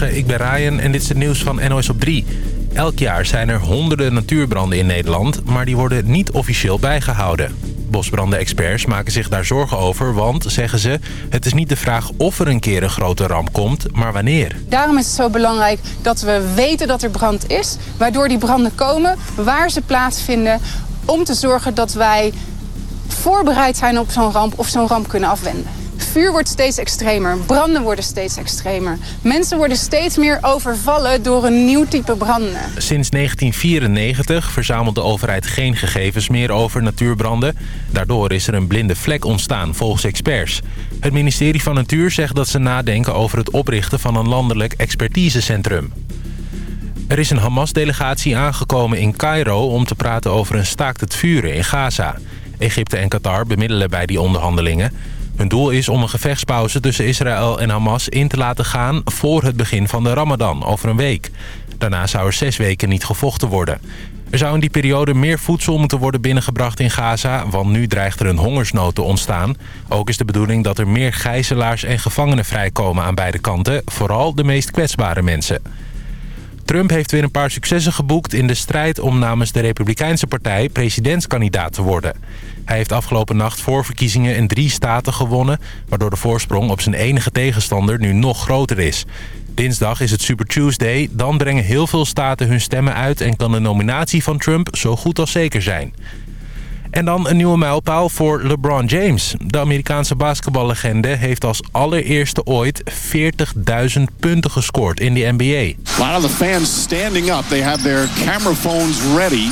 Ik ben Ryan en dit is het nieuws van NOS op 3. Elk jaar zijn er honderden natuurbranden in Nederland, maar die worden niet officieel bijgehouden. Bosbranden-experts maken zich daar zorgen over, want, zeggen ze... het is niet de vraag of er een keer een grote ramp komt, maar wanneer. Daarom is het zo belangrijk dat we weten dat er brand is... waardoor die branden komen, waar ze plaatsvinden... om te zorgen dat wij voorbereid zijn op zo'n ramp of zo'n ramp kunnen afwenden. Vuur wordt steeds extremer, branden worden steeds extremer. Mensen worden steeds meer overvallen door een nieuw type branden. Sinds 1994 verzamelt de overheid geen gegevens meer over natuurbranden. Daardoor is er een blinde vlek ontstaan, volgens experts. Het ministerie van Natuur zegt dat ze nadenken over het oprichten van een landelijk expertisecentrum. Er is een Hamas-delegatie aangekomen in Cairo om te praten over een staakt het vuren in Gaza. Egypte en Qatar bemiddelen bij die onderhandelingen. Hun doel is om een gevechtspauze tussen Israël en Hamas in te laten gaan... voor het begin van de Ramadan, over een week. Daarna zou er zes weken niet gevochten worden. Er zou in die periode meer voedsel moeten worden binnengebracht in Gaza... want nu dreigt er een hongersnood te ontstaan. Ook is de bedoeling dat er meer gijzelaars en gevangenen vrijkomen aan beide kanten... vooral de meest kwetsbare mensen. Trump heeft weer een paar successen geboekt in de strijd om namens de Republikeinse partij presidentskandidaat te worden. Hij heeft afgelopen nacht voorverkiezingen in drie staten gewonnen... waardoor de voorsprong op zijn enige tegenstander nu nog groter is. Dinsdag is het Super Tuesday. Dan brengen heel veel staten hun stemmen uit... en kan de nominatie van Trump zo goed als zeker zijn. En dan een nieuwe mijlpaal voor LeBron James. De Amerikaanse basketballegende heeft als allereerste ooit 40.000 punten gescoord in de NBA. A lot of the fans standing up. They have their camera phones ready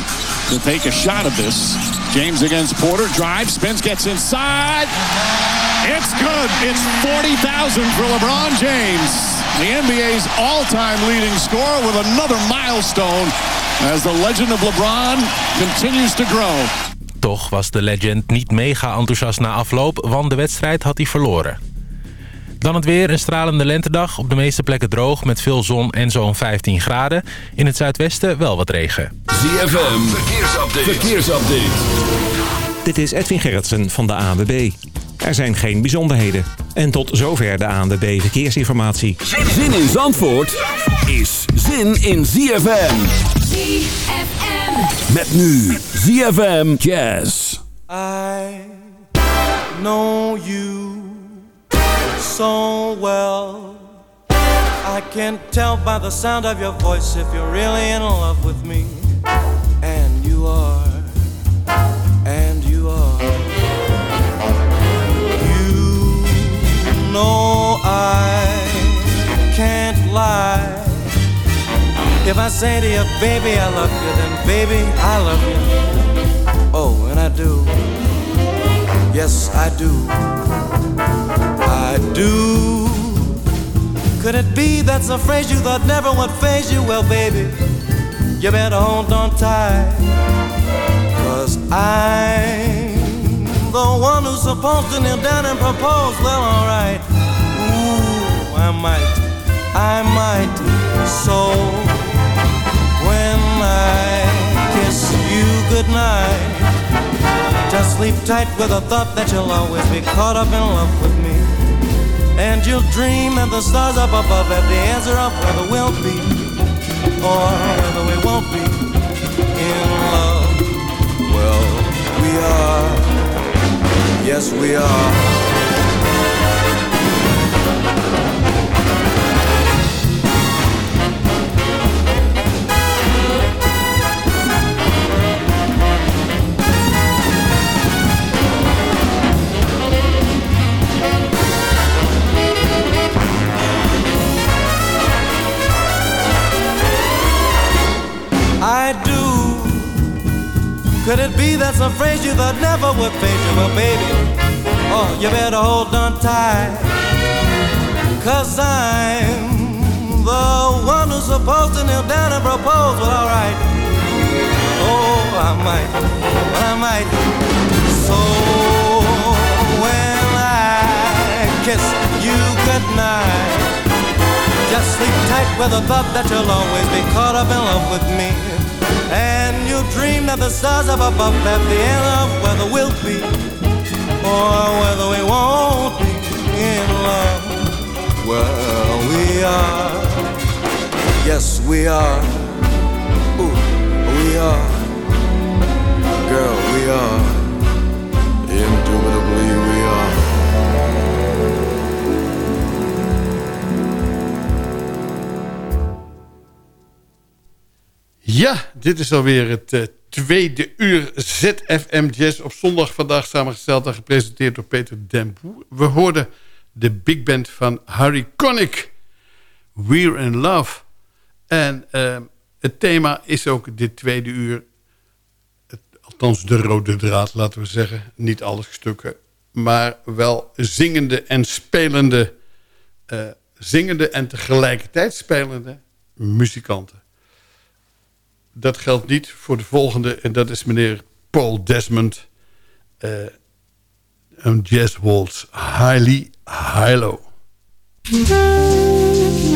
to take a shot of this. James against Porter, drives, spins, gets inside. It's good. It's 40,000 for LeBron James. The NBA's all-time leading scorer with another milestone as the legend of LeBron continues to grow. Toch was de legend niet mega enthousiast na afloop, want de wedstrijd had hij verloren. Dan het weer, een stralende lentedag. Op de meeste plekken droog met veel zon en zo'n 15 graden. In het zuidwesten wel wat regen. ZFM, verkeersupdate. verkeersupdate. Dit is Edwin Gerritsen van de ANWB. Er zijn geen bijzonderheden. En tot zover de ANWB Verkeersinformatie. Zin in Zandvoort is zin in ZFM. ZFM. Met nu ZFM Jazz. I know you so well. I can tell by the sound of your voice if you're really in love with me. And you are. And you are. You know I can't lie. If I say to you, baby, I love you, then baby, I love you. Oh, and I do. Yes, I do. I do. Could it be that's a phrase you thought never would phase you? Well, baby, you better hold on tight. Cause I'm the one who's supposed to kneel down and propose. Well, alright. Ooh, I might. I might. So you goodnight, just sleep tight with the thought that you'll always be caught up in love with me. And you'll dream that the stars up above have the answer of whether we'll be or whether we won't be in love. Well, we are. Yes, we are. Could it be that's a phrase you thought never would phase you? Well, baby, oh, you better hold on tight. Cause I'm the one who's supposed to kneel down and propose. Well, alright. Oh, I might. Well, I might. So when I kiss you goodnight. Just sleep tight with the thought that you'll always be caught up in love with me. And you'll dream that the stars up above have the end of whether we'll be or whether we won't be in love. Well, we are. Yes, we are. Ooh, we are. Girl, we are. Indubitably, we dit is alweer het uh, tweede uur ZFM Jazz op zondag. Vandaag samengesteld en gepresenteerd door Peter Den Boer. We hoorden de big band van Harry Connick. We're in Love. En uh, het thema is ook dit tweede uur... Het, althans de rode draad, laten we zeggen. Niet alle stukken. Maar wel zingende en spelende... Uh, zingende en tegelijkertijd spelende muzikanten. Dat geldt niet voor de volgende. En dat is meneer Paul Desmond. Uh, een jazz waltz. Highly Hilo. Ja,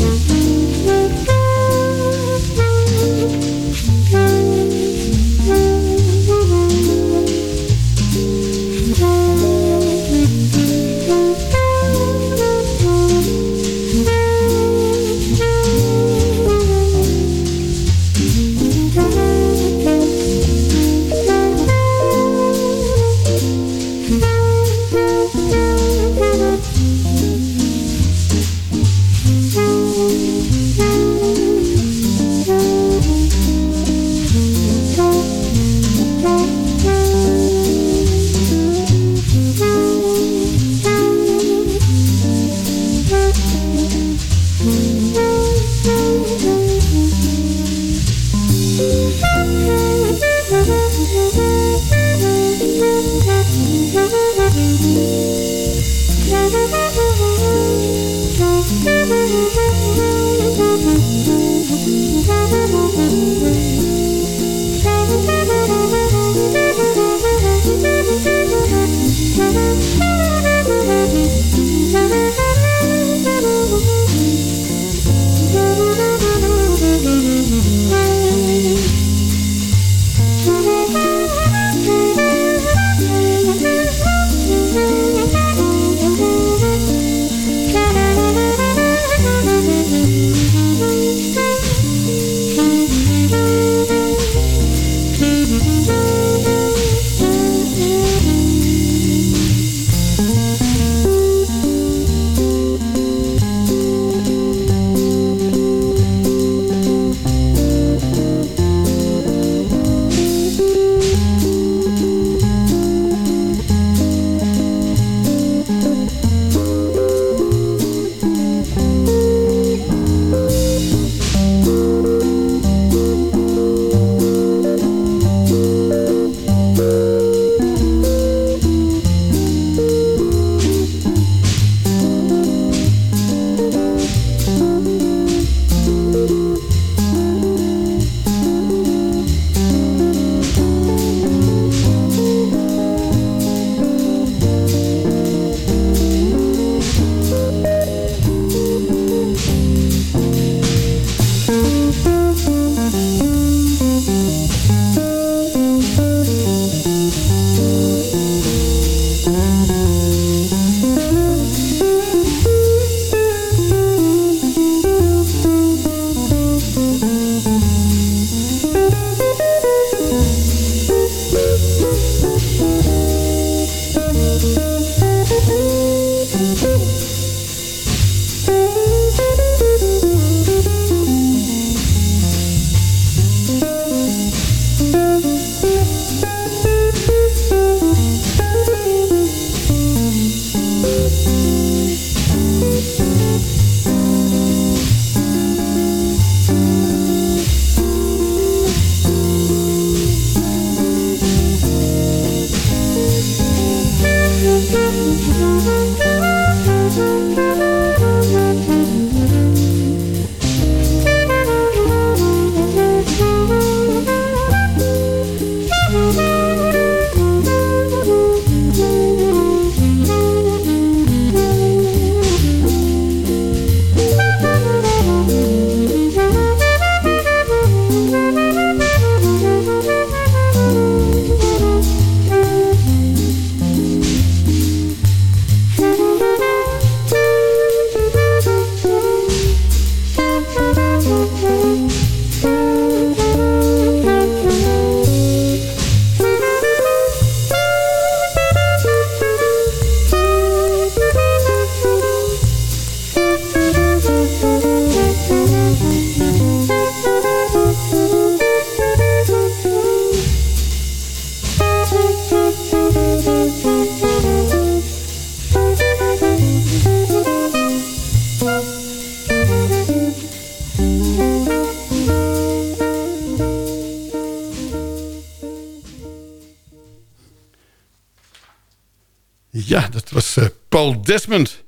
Desmond.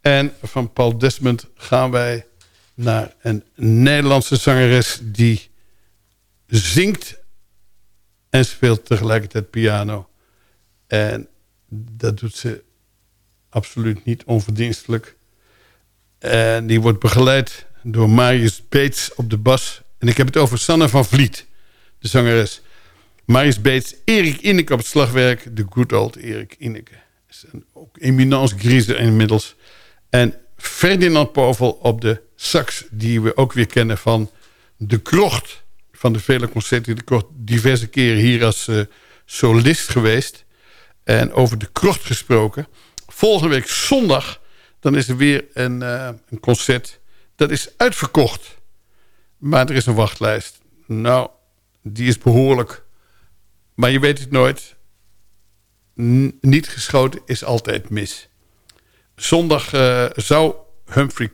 En van Paul Desmond gaan wij naar een Nederlandse zangeres... die zingt en speelt tegelijkertijd piano. En dat doet ze absoluut niet onverdienstelijk. En die wordt begeleid door Marius Beets op de bas. En ik heb het over Sanne van Vliet, de zangeres. Marius Beets, Erik Inneke op het slagwerk. De good old Erik Inneke. Ook eminence griezer inmiddels. En Ferdinand Povel op de sax, die we ook weer kennen van De Krocht. Van de vele concerten. De Krocht diverse keren hier als uh, solist geweest. En over De Krocht gesproken. Volgende week zondag, dan is er weer een, uh, een concert. Dat is uitverkocht. Maar er is een wachtlijst. Nou, die is behoorlijk. Maar je weet het nooit. Niet geschoten is altijd mis. Zondag uh, zou Humphrey...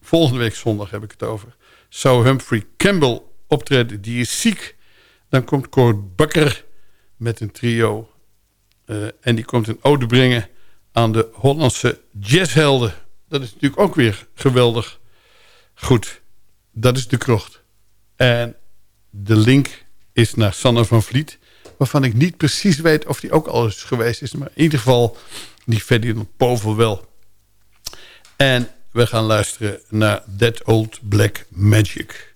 Volgende week zondag heb ik het over. Zou Humphrey Campbell optreden. Die is ziek. Dan komt Cor Bakker met een trio. Uh, en die komt een ode brengen aan de Hollandse jazzhelden. Dat is natuurlijk ook weer geweldig. Goed, dat is de krocht. En de link is naar Sanne van Vliet. Waarvan ik niet precies weet of die ook al eens geweest is. Maar in ieder geval die Ferdinand Povel wel. En we gaan luisteren naar That Old Black Magic.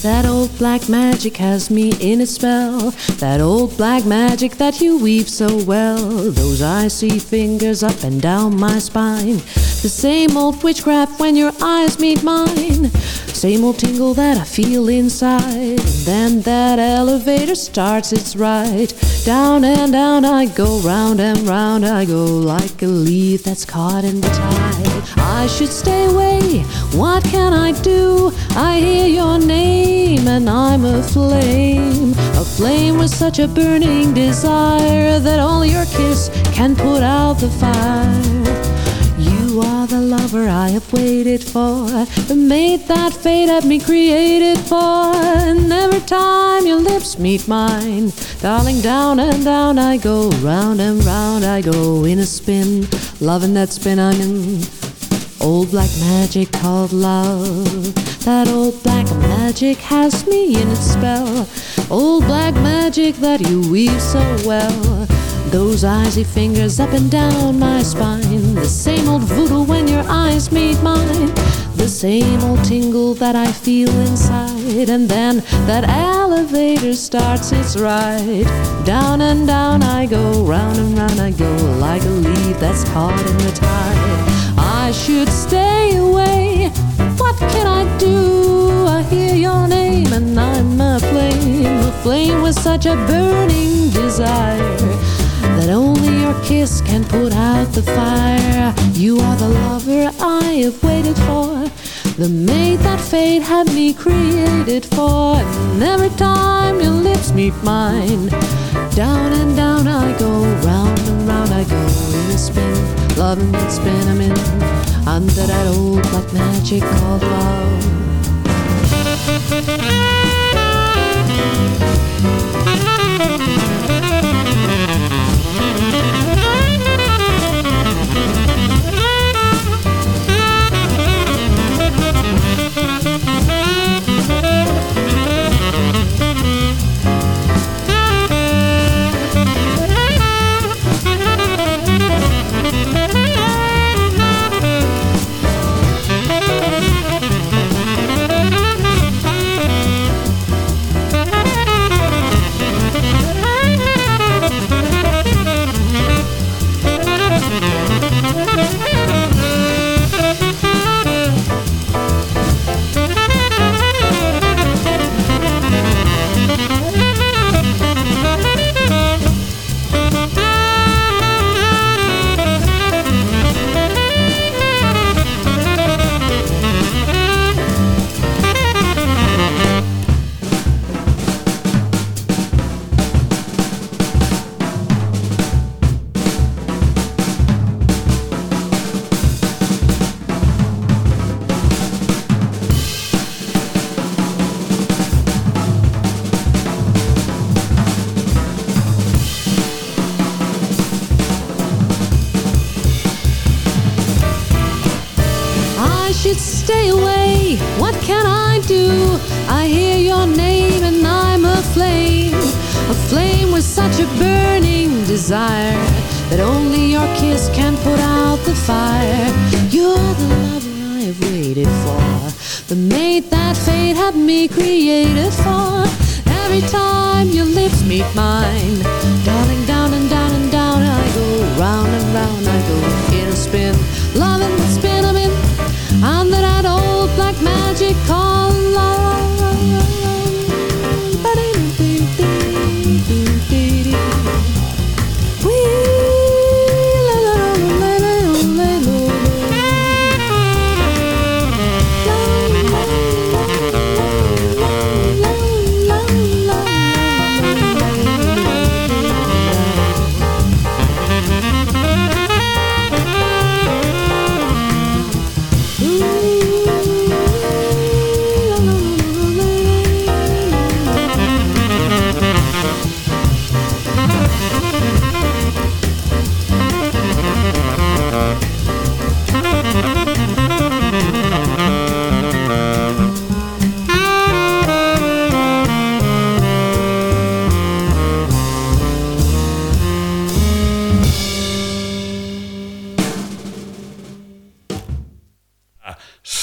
That old black magic has me in its spell. That old black magic that you weave so well. Those icy fingers up and down my spine. The same old witchcraft when your eyes meet mine. Same old tingle that I feel inside. And then that elevator starts its ride. Down and down I go, round and round I go, like a leaf that's caught in the tide. I should stay away, what can I do? I hear your name and I'm aflame. A flame with such a burning desire that only your kiss can put out the fire. You are the lover I have waited for, the mate that fate had me created for. And every time your lips meet mine, darling, down and down I go, round and round I go in a spin, loving that spin I'm in. Old black magic called love. That old black magic has me in its spell. Old black magic that you weave so well. Those icy fingers up and down my spine. The same old voodoo when your eyes meet mine. The same old tingle that I feel inside. And then that elevator starts its ride. Down and down I go, round and round I go, like a leaf that's caught in the tide. I should stay away. What can I do? I hear your name and I'm a flame, a flame with such a burning desire that only your kiss can put out the fire. You are the lover I have waited for, the mate that fate had me created for. And every time your lips meet mine, down and down I go, round and round I go in a spin, loving that spin I'm in, under that old black magic called love.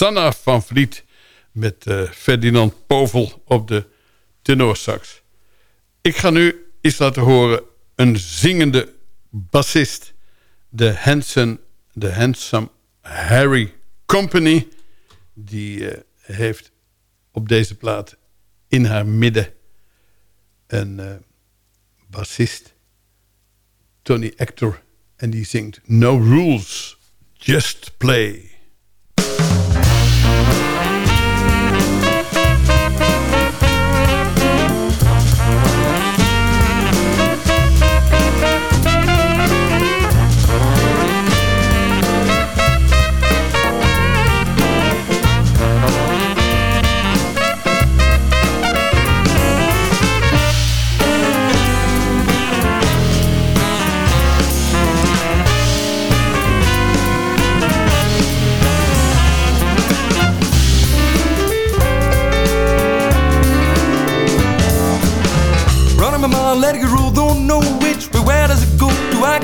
Sanna van Vliet met eh, Ferdinand Povel op de tenorsax. Ik ga nu eens laten horen een zingende bassist. De Hanson, de Handsome Harry Company. Die eh, heeft op deze plaat in haar midden een uh, bassist. Tony Actor. En die zingt No Rules, Just Play.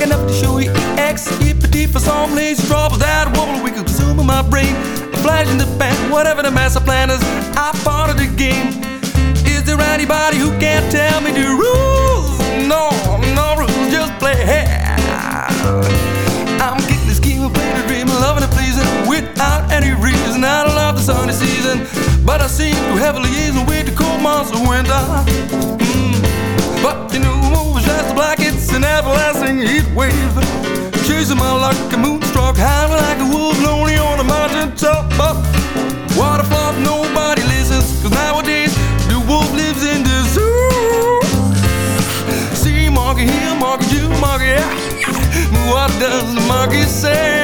Got enough to show you X, E, for some lazy trouble that wobble, we could consume my brain. A flash in the pan, whatever the master plan is, I part of the game. Is there anybody who can't tell me the rules? No, no rules, just play. I'm getting the scheme playing the dream, loving and pleasing without any reason. I love the sunny season, but I seem to a liaison with the cold months of winter. Howling like a wolf, lonely on a mountain top. But water flop, nobody listens, cause nowadays the wolf lives in the zoo. See monkey here, monkey you, monkey yeah. What does the monkey say?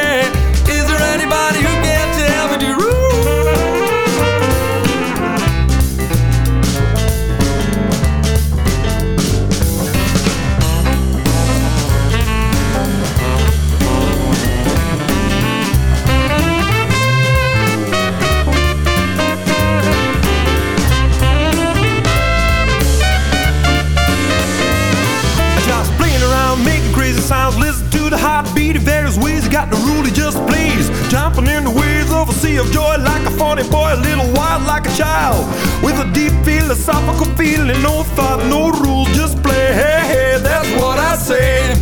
Of joy like a funny boy, a little wild like a child. With a deep philosophical feeling, no thought, no rules, just play. Hey, hey, that's what I say.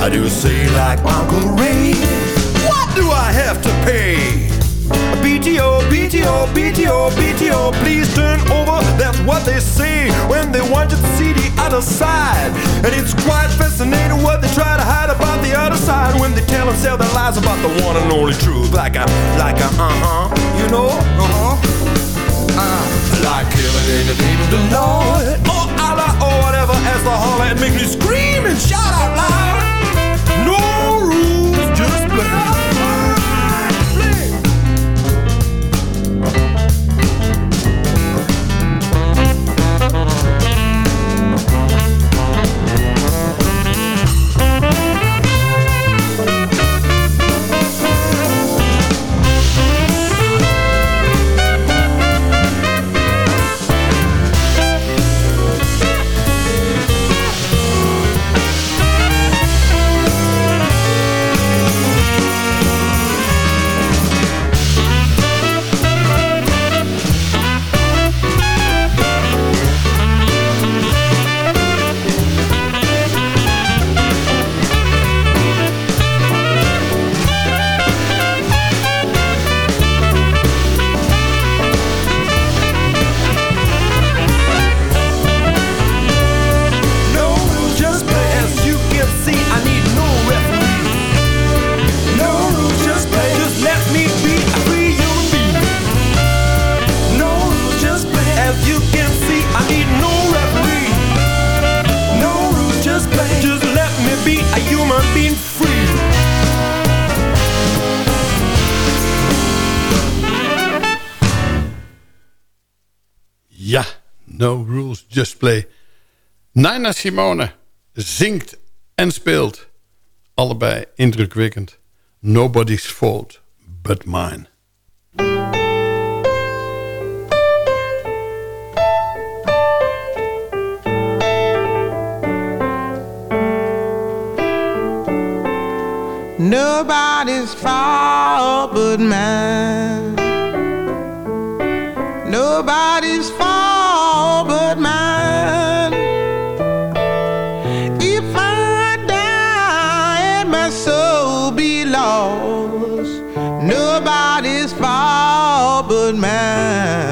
I do say like Uncle Ray. What do I have to pay? BTO, BTO, BTO, BTO, please turn over. That's what they say when they want you to see the other side. And it's quite fascinating what they try to hide about the other side when they tell themselves their lies about the one and only truth. Like a, like a, uh huh, you know, uh huh. Uh, like killing in the name of the Lord, or Allah, or whatever, as the holler and make me scream and shout out loud. Simone zingt en speelt. Allebei indrukwekkend. Nobody's fault but mine. Nobody's fault but mine. Nobody's fault man.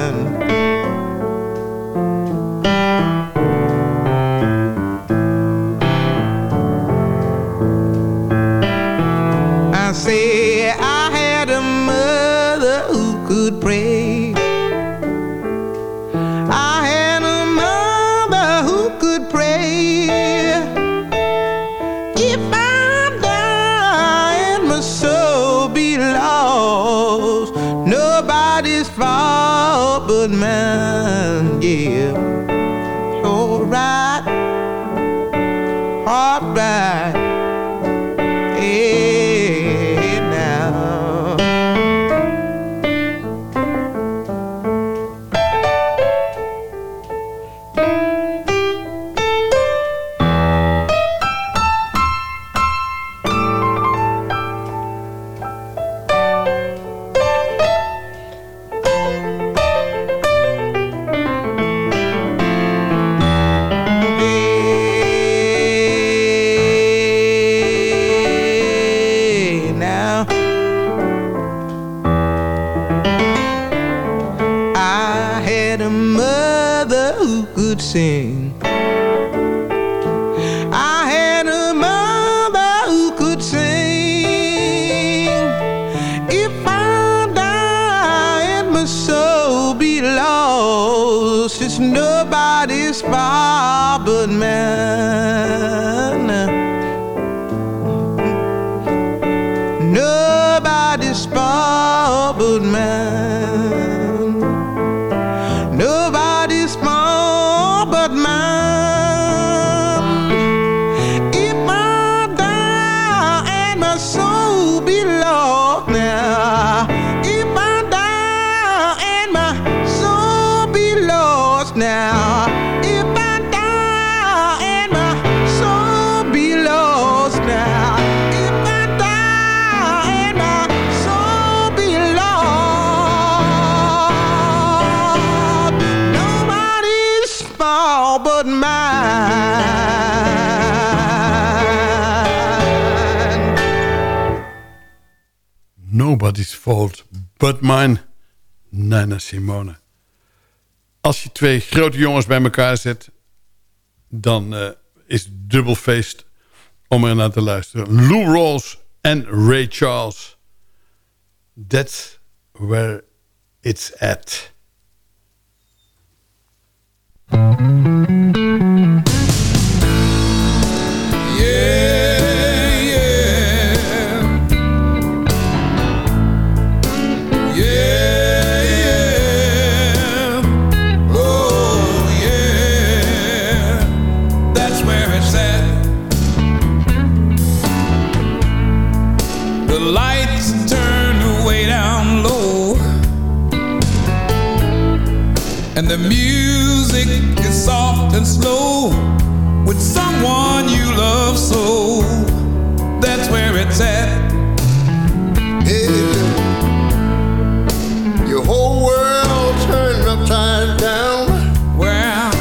Nobody's fault but mine. Nina Simone. Als je twee grote jongens bij elkaar zet... dan eh, is het dubbel feest om er naar te luisteren. Lou Rawls en Ray Charles. That's where it's at. The music is soft and slow with someone you love so. That's where it's at. Your whole world turned upside down. Well,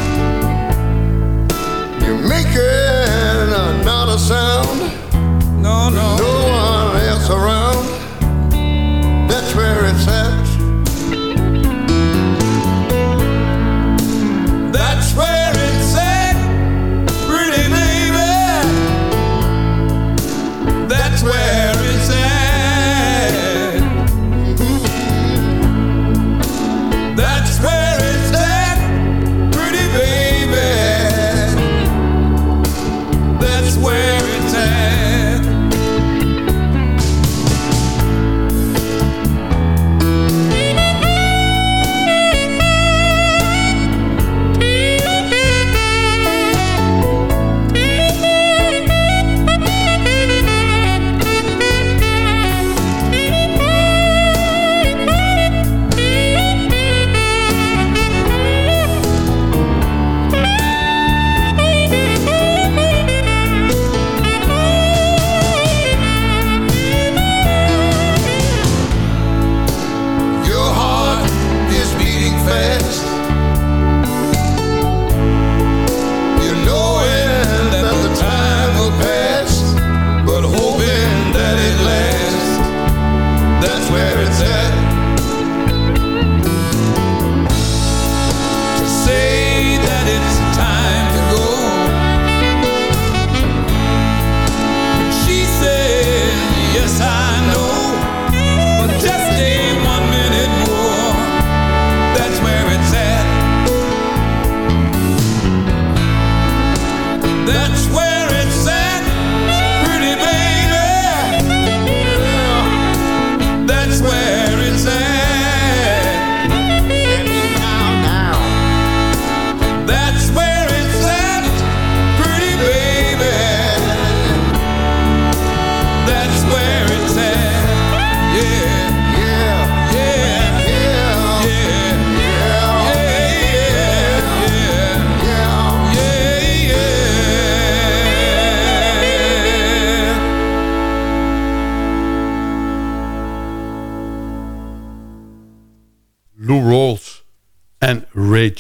You're making not a sound. no, no. No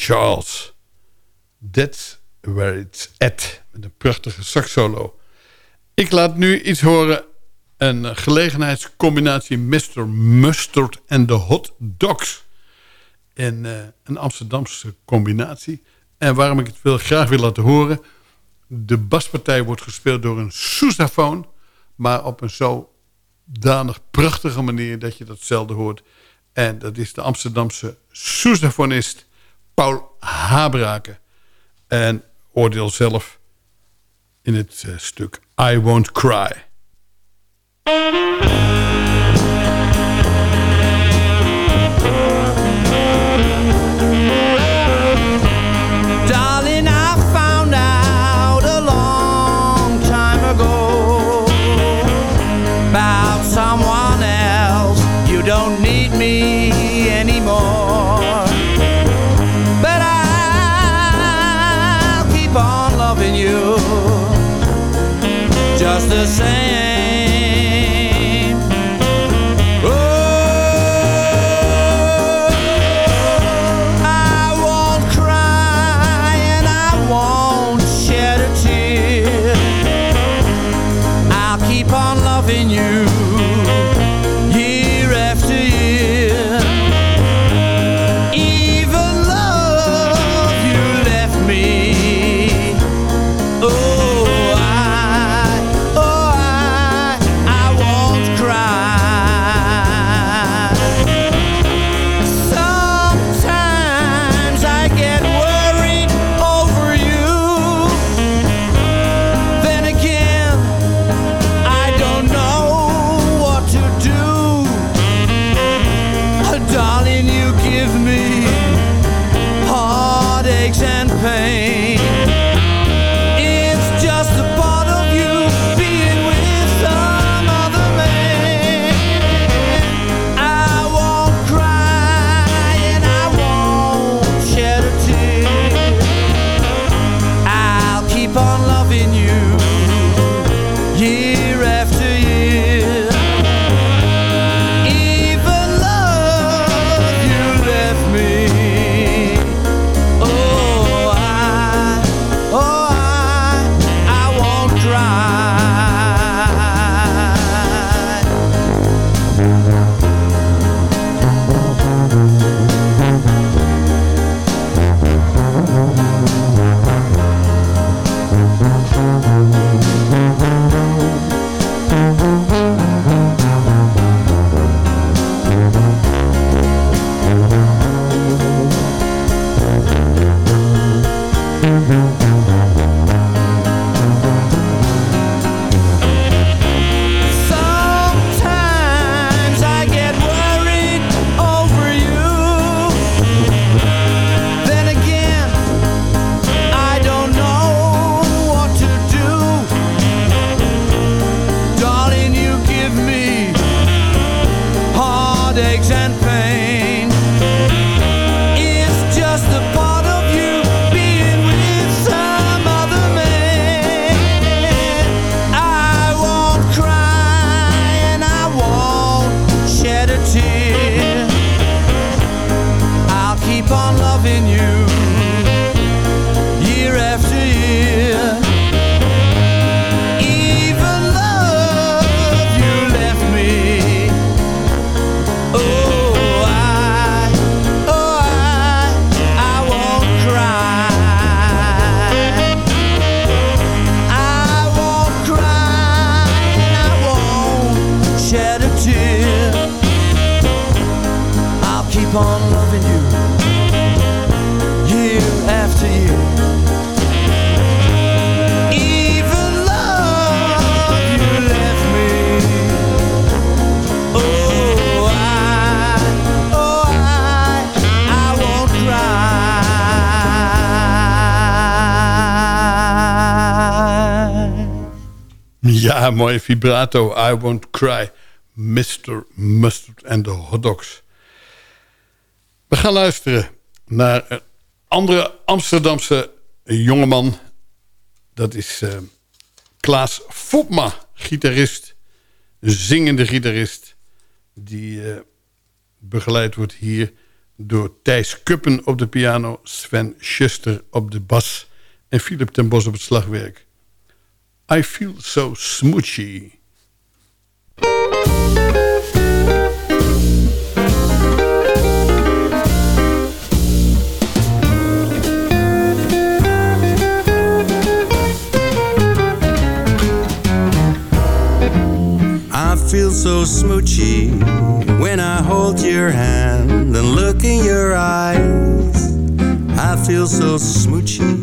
Charles. That's where it's at. Met een prachtige saxolo. Ik laat nu iets horen. Een gelegenheidscombinatie Mr. Mustard en de Hot Dogs. En, uh, een Amsterdamse combinatie. En waarom ik het wil, graag wil laten horen... De baspartij wordt gespeeld door een sousaphone... maar op een zodanig prachtige manier... dat je dat zelden hoort. En dat is de Amsterdamse sousaphonist Paul Habraken. En oordeel zelf in het uh, stuk I Won't Cry. Just the same. Oh, I won't cry and I won't shed a tear. I'll keep on loving you Ja, mooie vibrato. I Won't Cry. Mr. Mustard and the Hot Dogs. We gaan luisteren naar een andere Amsterdamse jongeman. Dat is eh, Klaas Fopma, gitarist. Zingende gitarist. Die eh, begeleid wordt hier Door Thijs Kuppen op de piano, Sven Schuster op de bas... en Philip ten Bos op het slagwerk. I feel so smoochy. I feel so smoochy when I hold your hand and look in your eyes. I feel so smoochy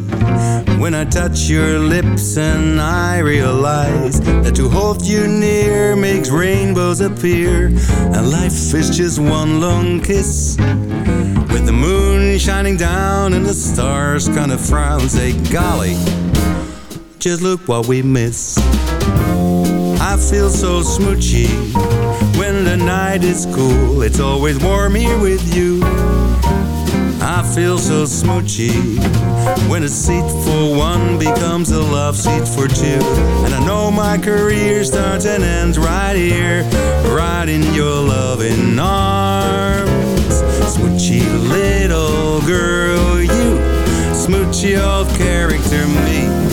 when I touch your lips and I realize that to hold you near makes rainbows appear and life is just one long kiss. With the moon shining down and the stars kind of frown, say, golly, just look what we miss. I feel so smoochy when the night is cool. It's always warm here with you. I feel so smoochy when a seat for one becomes a love seat for two. And I know my career starts and ends right here, right in your loving arms. Smoochy little girl, you smoochy old character, me.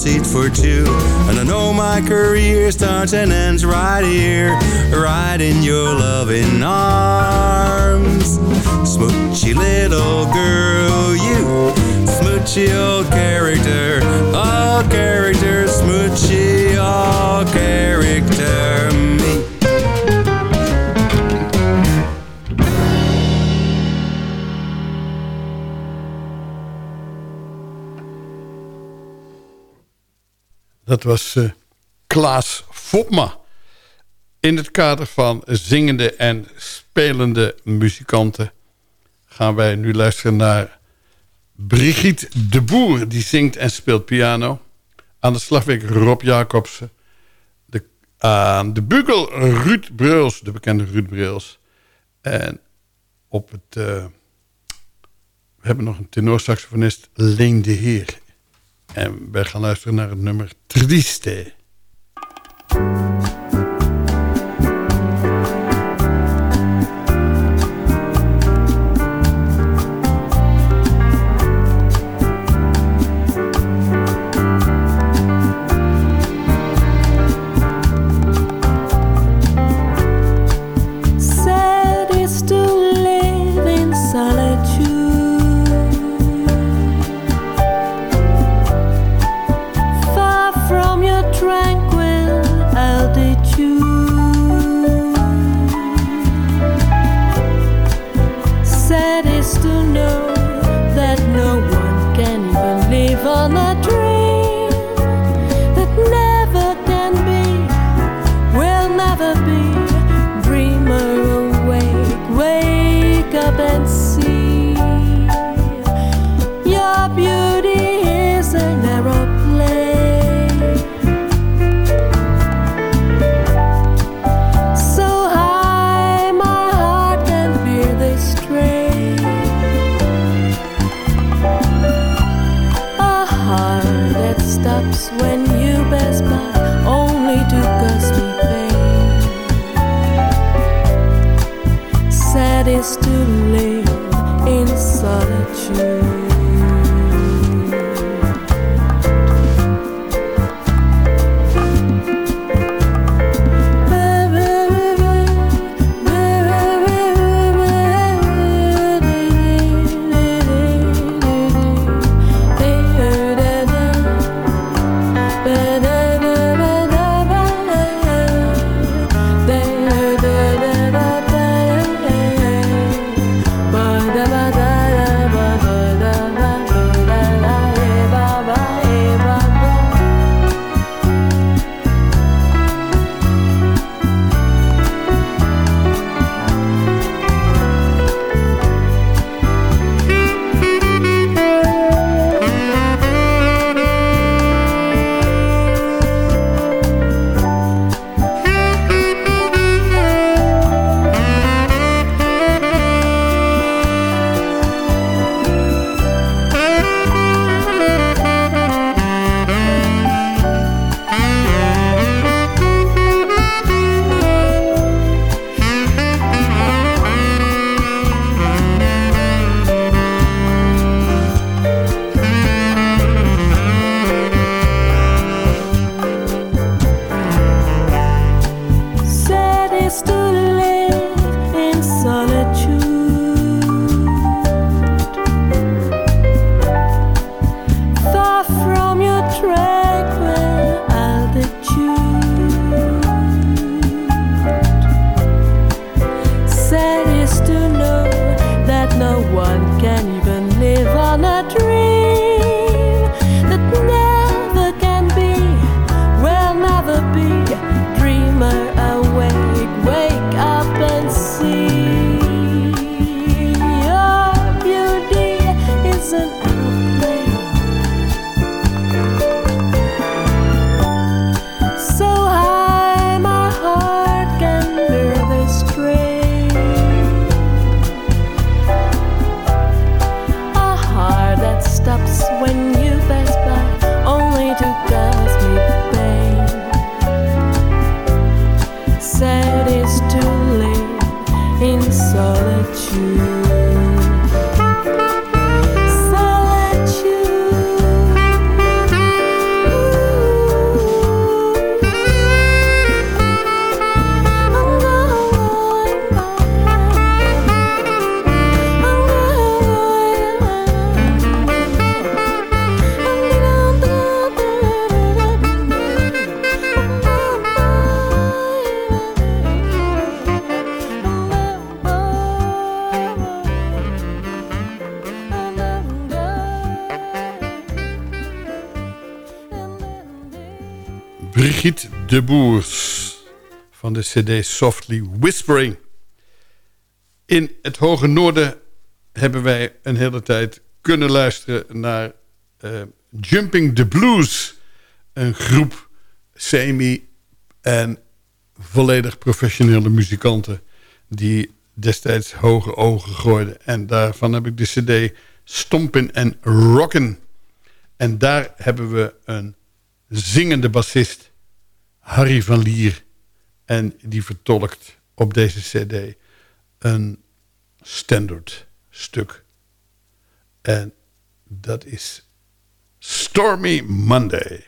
Seat for two. And I know my career starts and ends right here, right in your loving arms. Smoochy little girl, you smoochy old Dat was eh, Klaas Fopma. In het kader van zingende en spelende muzikanten... gaan wij nu luisteren naar Brigitte de Boer. Die zingt en speelt piano. Aan de slagwerk Rob Jacobsen. De, aan de bugel Ruud Breuls, de bekende Ruud Breuls. En op het... eh, we hebben nog een tenorsaxofonist, Leen de Heer. En wij gaan luisteren naar het nummer Triste. De Boers van de cd Softly Whispering. In het hoge noorden hebben wij een hele tijd kunnen luisteren naar eh, Jumping the Blues. Een groep semi- en volledig professionele muzikanten... die destijds hoge ogen gooiden. En daarvan heb ik de cd Stompen en Rocken. En daar hebben we een zingende bassist, Harry van Lier. En die vertolkt op deze cd een standaard stuk. En dat is Stormy Monday.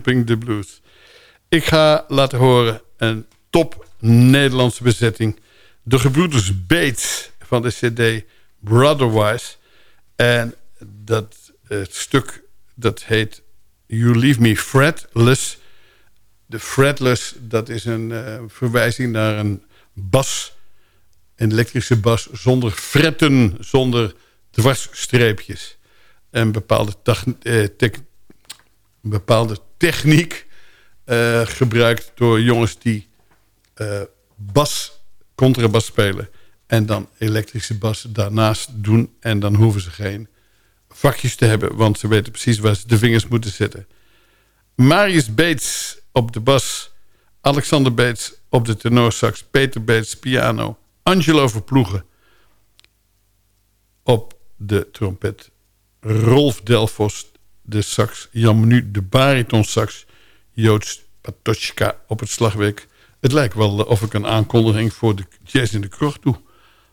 Jumping the Blues. Ik ga laten horen een top Nederlandse bezetting. De gebroeders Bates van de cd Brotherwise. En dat stuk dat heet You Leave Me Fretless. De fretless, dat is een eh, verwijzing naar een bas. Een elektrische bas zonder fretten, zonder dwarsstreepjes een bepaalde, eh, bepaalde techniek eh, gebruikt door jongens die eh, bas, contrabas spelen en dan elektrische bas daarnaast doen en dan hoeven ze geen vakjes te hebben, want ze weten precies waar ze de vingers moeten zetten. Marius Beets op de bas, Alexander Beets op de tenorsax, Peter Beets piano, Angelo Verploegen op de trompet, Rolf Delfos de sax, Jan Menu de baritonsax, Joost Patochka op het slagwerk. Het lijkt wel of ik een aankondiging voor de jazz in de krocht doe.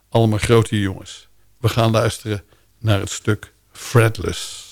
Allemaal grote jongens. We gaan luisteren naar het stuk Fretless.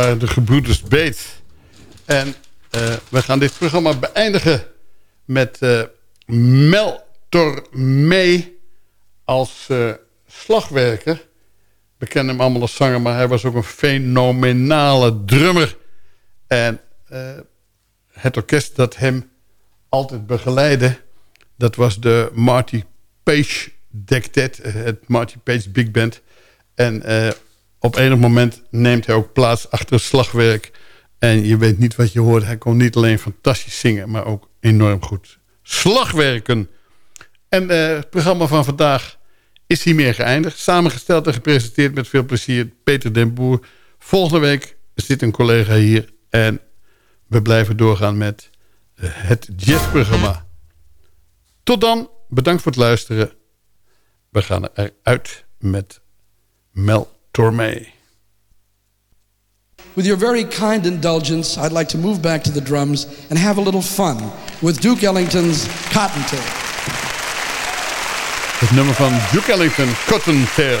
De gebroeders Beet. En uh, we gaan dit programma beëindigen met uh, Mel Tormé als uh, slagwerker. We kennen hem allemaal als zanger, maar hij was ook een fenomenale drummer. En het orkest dat hem altijd begeleidde... dat was de Marty Page Dectet, het Marty Page Big Band. En op enig moment neemt hij ook plaats achter het slagwerk. En je weet niet wat je hoort. Hij kon niet alleen fantastisch zingen, maar ook enorm goed slagwerken. En uh, het programma van vandaag is hiermee geëindigd. Samengesteld en gepresenteerd met veel plezier Peter den Boer. Volgende week zit een collega hier. En we blijven doorgaan met het jazzprogramma. Tot dan. Bedankt voor het luisteren. We gaan eruit met Mel Tormé. With your very kind indulgence, I'd like to move back to the drums and have a little fun with Duke Ellington's Cottontail. Het nummer van Duke Ellington, Cottontail.